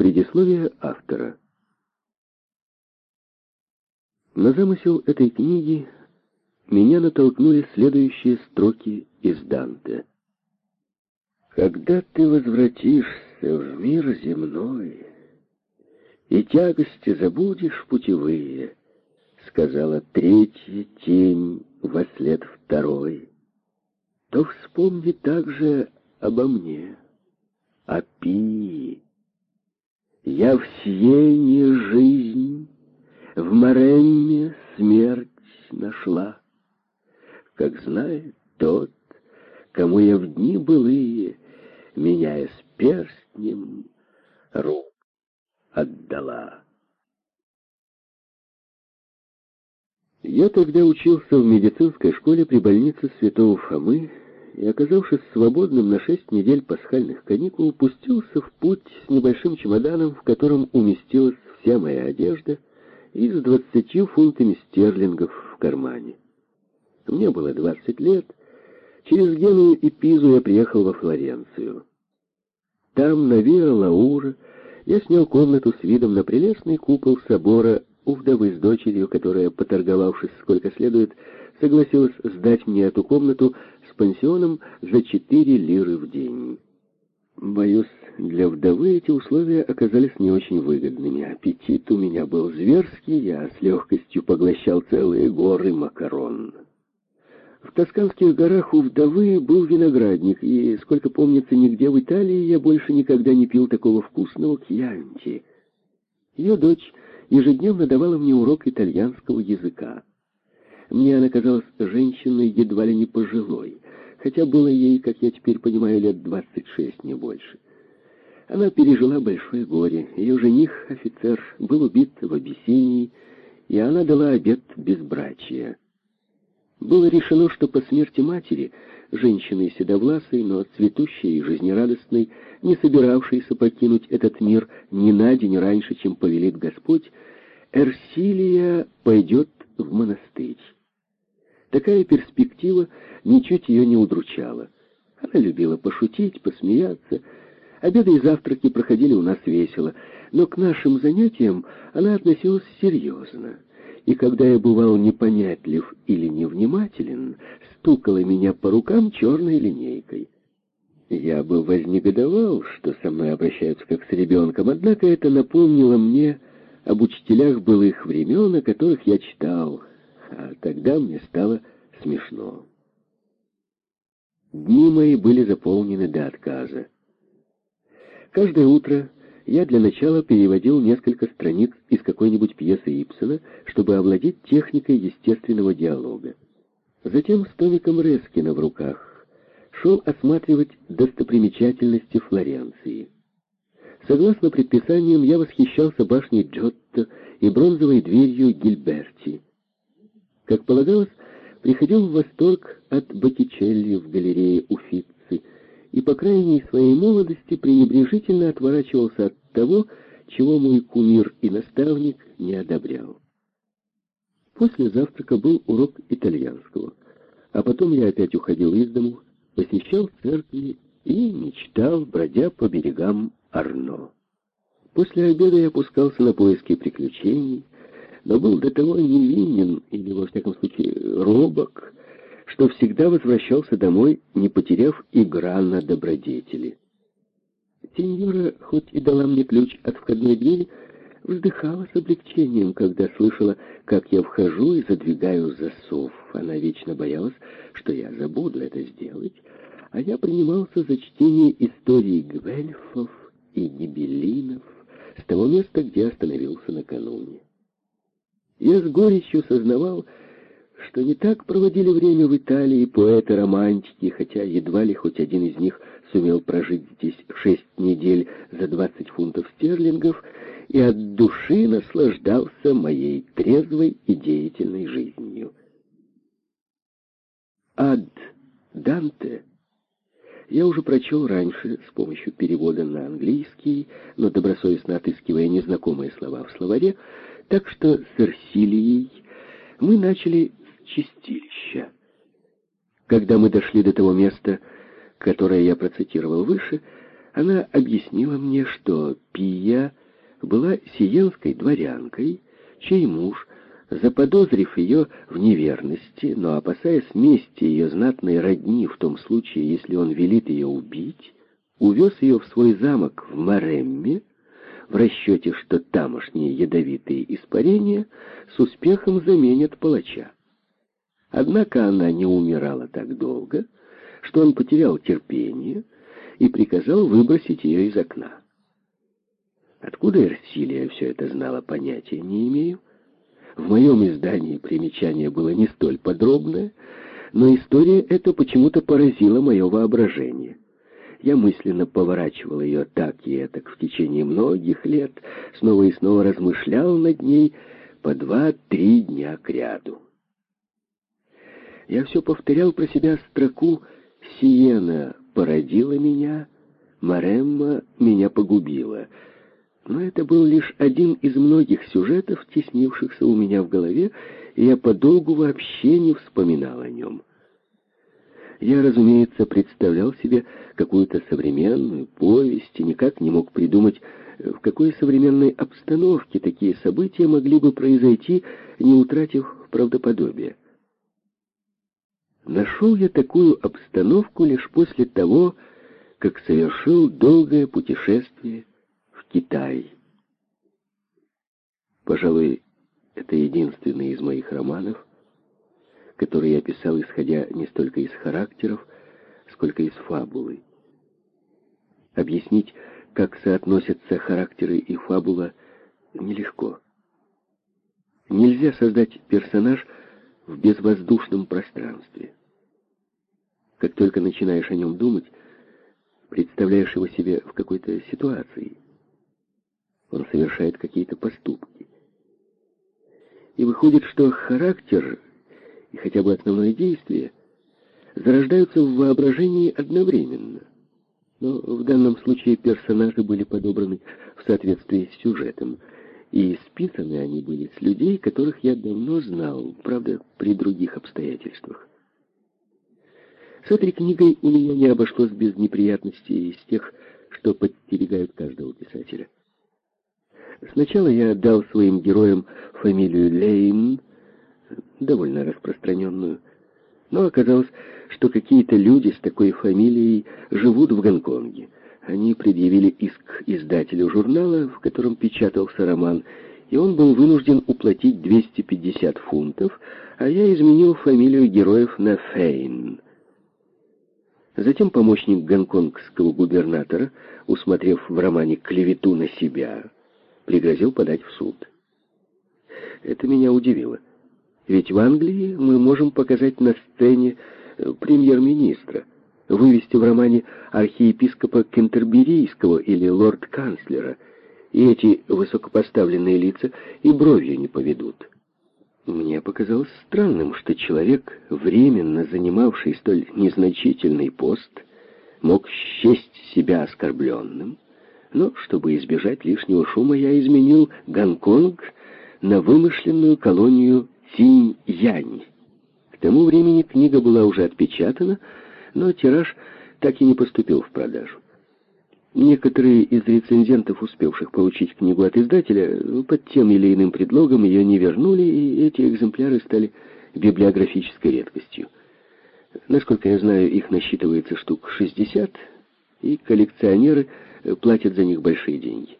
Предисловие автора. На замысел этой книги меня натолкнули следующие строки из Данте. «Когда ты возвратишься в мир земной и тягости забудешь путевые, сказала третья тень во след второй, то вспомни также обо мне, о Пии. Я в Сиене жизнь, в Маренне смерть нашла. Как знает тот, кому я в дни былые, меняясь перстнем, рук отдала. Я тогда учился в медицинской школе при больнице Святого Фомы и, оказавшись свободным на шесть недель пасхальных каникул, пустился в путь с небольшим чемоданом, в котором уместилась вся моя одежда, и с двадцатью фунтами стерлингов в кармане. Мне было двадцать лет. Через Геную и Пизу я приехал во Флоренцию. Там, на Виа Лаура, я снял комнату с видом на прелестный купол собора у вдовы с дочерью, которая, поторговавшись сколько следует, согласилась сдать мне эту комнату пансионом за четыре лиры в день. Боюсь, для вдовы эти условия оказались не очень выгодными. Аппетит у меня был зверский, я с легкостью поглощал целые горы макарон. В Тосканских горах у вдовы был виноградник, и, сколько помнится, нигде в Италии я больше никогда не пил такого вкусного кьянти. Ее дочь ежедневно давала мне урок итальянского языка. Мне она казалась женщиной едва ли не пожилой, хотя было ей, как я теперь понимаю, лет двадцать шесть, не больше. Она пережила большое горе. Ее жених, офицер, был убит в Абиссинии, и она дала обет безбрачия. Было решено, что по смерти матери, женщины седовласой, но цветущей и жизнерадостной, не собиравшейся покинуть этот мир ни на день раньше, чем повелит Господь, Эрсилия пойдет в монастырь. Такая перспектива ничуть ее не удручала. Она любила пошутить, посмеяться. Обеды и завтраки проходили у нас весело, но к нашим занятиям она относилась серьезно. И когда я бывал непонятлив или невнимателен, стукала меня по рукам черной линейкой. Я бы вознегодовал, что со мной обращаются как с ребенком, однако это напомнило мне об учителях былых времен, о которых я читал, а тогда мне стало смешно. Дни мои были заполнены до отказа. Каждое утро я для начала переводил несколько страниц из какой-нибудь пьесы Ипсона, чтобы овладеть техникой естественного диалога. Затем с томиком Рескина в руках шел осматривать достопримечательности Флоренции. Согласно предписаниям, я восхищался башней Джотто и бронзовой дверью Гильберти. Как полагалось, приходил в восторг от Боттичелли в галерее Уффици и по крайней своей молодости пренебрежительно отворачивался от того, чего мой кумир и наставник не одобрял. После завтрака был урок итальянского, а потом я опять уходил из дому, посещал церкви и мечтал, бродя по берегам Арно. После обеда я опускался на поиски приключений, но был до того невинен, или, во всяком случае, робок, что всегда возвращался домой, не потеряв игра на добродетели. Сеньора, хоть и дала мне ключ от входной двери, вздыхала с облегчением, когда слышала, как я вхожу и задвигаю засов. Она вечно боялась, что я забуду это сделать, а я принимался за чтение истории Гвельфов и Гибелинов с того места, где остановился накануне. Я с горечью сознавал, что не так проводили время в Италии поэты-романтики, хотя едва ли хоть один из них сумел прожить здесь шесть недель за двадцать фунтов стерлингов и от души наслаждался моей трезвой и деятельной жизнью. Ад Данте я уже прочел раньше с помощью перевода на английский, но добросовестно отыскивая незнакомые слова в словаре, так что с Эрсилией мы начали с чистилища. Когда мы дошли до того места, которое я процитировал выше, Она объяснила мне, что Пия была сиенской дворянкой, чей муж, заподозрив ее в неверности, но опасаясь мести ее знатной родни в том случае, если он велит ее убить, увез ее в свой замок в Маремме, в расчете, что тамошние ядовитые испарения с успехом заменят палача. Однако она не умирала так долго, что он потерял терпение и приказал выбросить ее из окна. Откуда Эрсилия все это знала, понятия не имею. В моем издании примечание было не столь подробное, но история эта почему-то поразила мое воображение. Я мысленно поворачивал ее так и так в течение многих лет, снова и снова размышлял над ней по два-три дня кряду. Я все повторял про себя строку «Сиена породила меня, Маремма меня погубила». Но это был лишь один из многих сюжетов, теснившихся у меня в голове, и я подолгу вообще не вспоминал о нем. Я, разумеется, представлял себе какую-то современную повесть и никак не мог придумать, в какой современной обстановке такие события могли бы произойти, не утратив правдоподобия. Нашел я такую обстановку лишь после того, как совершил долгое путешествие Китай. Пожалуй, это единственный из моих романов, который я писал, исходя не столько из характеров, сколько из фабулы. Объяснить, как соотносятся характеры и фабула, нелегко. Нельзя создать персонаж в безвоздушном пространстве. Как только начинаешь о нем думать, представляешь его себе в какой-то ситуации. Он совершает какие-то поступки. И выходит, что характер и хотя бы основное действие зарождаются в воображении одновременно. Но в данном случае персонажи были подобраны в соответствии с сюжетом, и списаны они были с людей, которых я давно знал, правда, при других обстоятельствах. С этой книгой у меня не обошлось без неприятностей из тех, что подстерегают каждого писателя. Сначала я дал своим героям фамилию Лейн, довольно распространенную. Но оказалось, что какие-то люди с такой фамилией живут в Гонконге. Они предъявили иск издателю журнала, в котором печатался роман, и он был вынужден уплатить 250 фунтов, а я изменил фамилию героев на Фейн. Затем помощник гонконгского губернатора, усмотрев в романе клевету на себя, пригрозил подать в суд. Это меня удивило. Ведь в Англии мы можем показать на сцене э, премьер-министра, вывести в романе архиепископа Кентерберийского или лорд-канцлера, и эти высокопоставленные лица и бровью не поведут. Мне показалось странным, что человек, временно занимавший столь незначительный пост, мог счесть себя оскорбленным, но, чтобы избежать лишнего шума, я изменил Гонконг на вымышленную колонию Синь-Янь. К тому времени книга была уже отпечатана, но тираж так и не поступил в продажу. Некоторые из рецензентов, успевших получить книгу от издателя, под тем или иным предлогом ее не вернули, и эти экземпляры стали библиографической редкостью. Насколько я знаю, их насчитывается штук 60, и коллекционеры платят за них большие деньги.